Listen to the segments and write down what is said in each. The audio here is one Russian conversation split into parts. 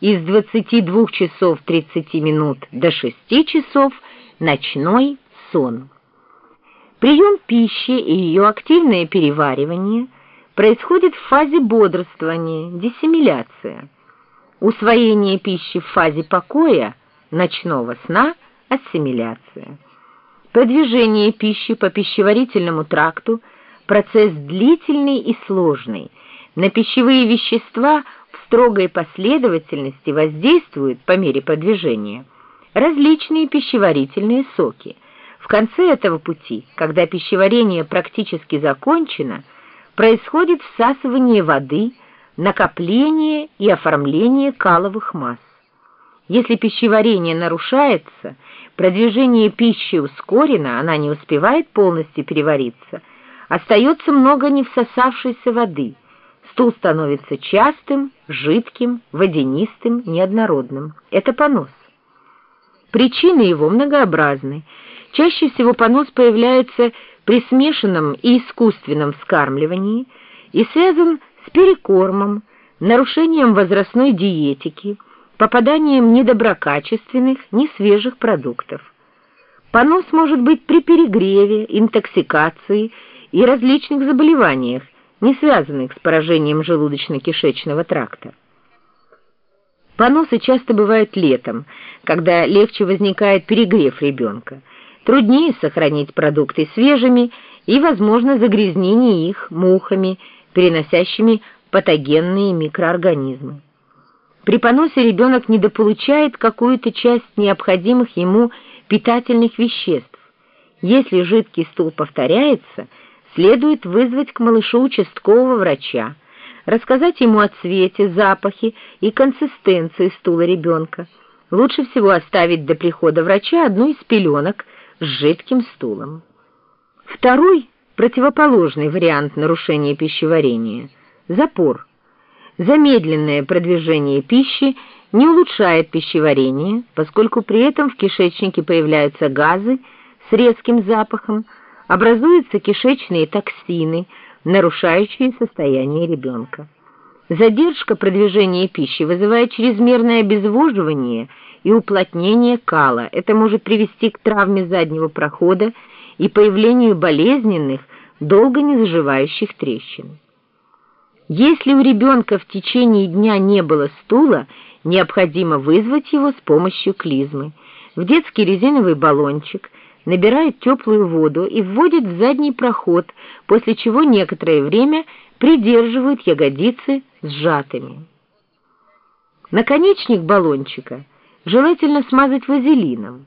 из 22 часов 30 минут до 6 часов ночной сон. Прием пищи и ее активное переваривание происходит в фазе бодрствования, диссимиляция. Усвоение пищи в фазе покоя, ночного сна, ассимиляция. Продвижение пищи по пищеварительному тракту – процесс длительный и сложный. На пищевые вещества строгой последовательности воздействуют по мере продвижения различные пищеварительные соки. В конце этого пути, когда пищеварение практически закончено, происходит всасывание воды, накопление и оформление каловых масс. Если пищеварение нарушается, продвижение пищи ускорено, она не успевает полностью перевариться, остается много не всосавшейся воды. Стул становится частым, жидким, водянистым, неоднородным. Это понос. Причины его многообразны. Чаще всего понос появляется при смешанном и искусственном вскармливании и связан с перекормом, нарушением возрастной диетики, попаданием недоброкачественных, несвежих продуктов. Понос может быть при перегреве, интоксикации и различных заболеваниях, не связанных с поражением желудочно-кишечного тракта. Поносы часто бывают летом, когда легче возникает перегрев ребенка. Труднее сохранить продукты свежими и, возможно, загрязнение их мухами, переносящими патогенные микроорганизмы. При поносе ребенок недополучает какую-то часть необходимых ему питательных веществ. Если жидкий стул повторяется, следует вызвать к малышу участкового врача, рассказать ему о цвете, запахе и консистенции стула ребенка. Лучше всего оставить до прихода врача одну из пеленок с жидким стулом. Второй, противоположный вариант нарушения пищеварения – запор – замедленное продвижение пищи не улучшает пищеварение, поскольку при этом в кишечнике появляются газы с резким запахом, образуются кишечные токсины, нарушающие состояние ребенка. Задержка продвижения пищи вызывает чрезмерное обезвоживание и уплотнение кала. Это может привести к травме заднего прохода и появлению болезненных, долго не заживающих трещин. Если у ребенка в течение дня не было стула, необходимо вызвать его с помощью клизмы. В детский резиновый баллончик набирают теплую воду и вводят в задний проход, после чего некоторое время придерживают ягодицы сжатыми. Наконечник баллончика желательно смазать вазелином.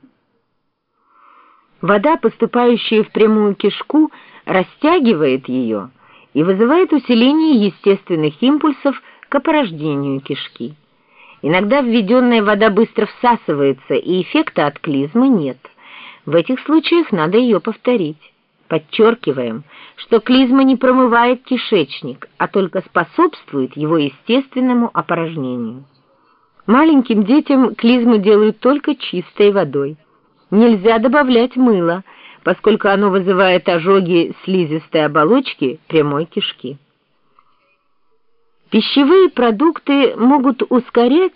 Вода, поступающая в прямую кишку, растягивает ее, и вызывает усиление естественных импульсов к опорождению кишки. Иногда введенная вода быстро всасывается, и эффекта от клизмы нет. В этих случаях надо ее повторить. Подчеркиваем, что клизма не промывает кишечник, а только способствует его естественному опорожнению. Маленьким детям клизму делают только чистой водой. Нельзя добавлять мыло – поскольку оно вызывает ожоги слизистой оболочки прямой кишки. Пищевые продукты могут ускорять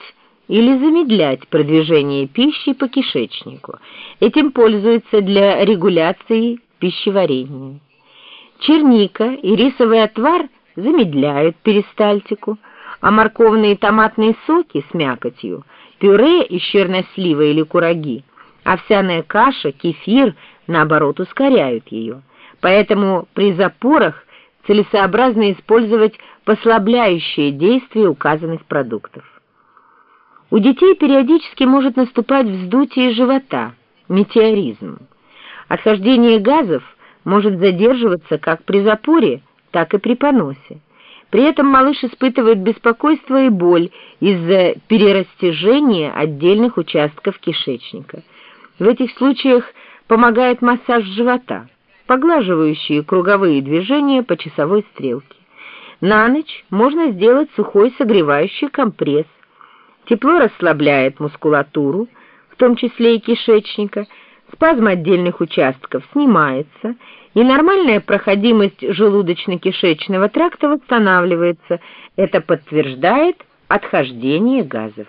или замедлять продвижение пищи по кишечнику. Этим пользуются для регуляции пищеварения. Черника и рисовый отвар замедляют перистальтику, а морковные и томатные соки с мякотью, пюре из чернослива или кураги, овсяная каша, кефир – наоборот, ускоряют ее. Поэтому при запорах целесообразно использовать послабляющие действия указанных продуктов. У детей периодически может наступать вздутие живота, метеоризм. Отхождение газов может задерживаться как при запоре, так и при поносе. При этом малыш испытывает беспокойство и боль из-за перерастяжения отдельных участков кишечника. В этих случаях помогает массаж живота, поглаживающие круговые движения по часовой стрелке. На ночь можно сделать сухой согревающий компресс. Тепло расслабляет мускулатуру, в том числе и кишечника, спазм отдельных участков снимается, и нормальная проходимость желудочно-кишечного тракта восстанавливается. Это подтверждает отхождение газов.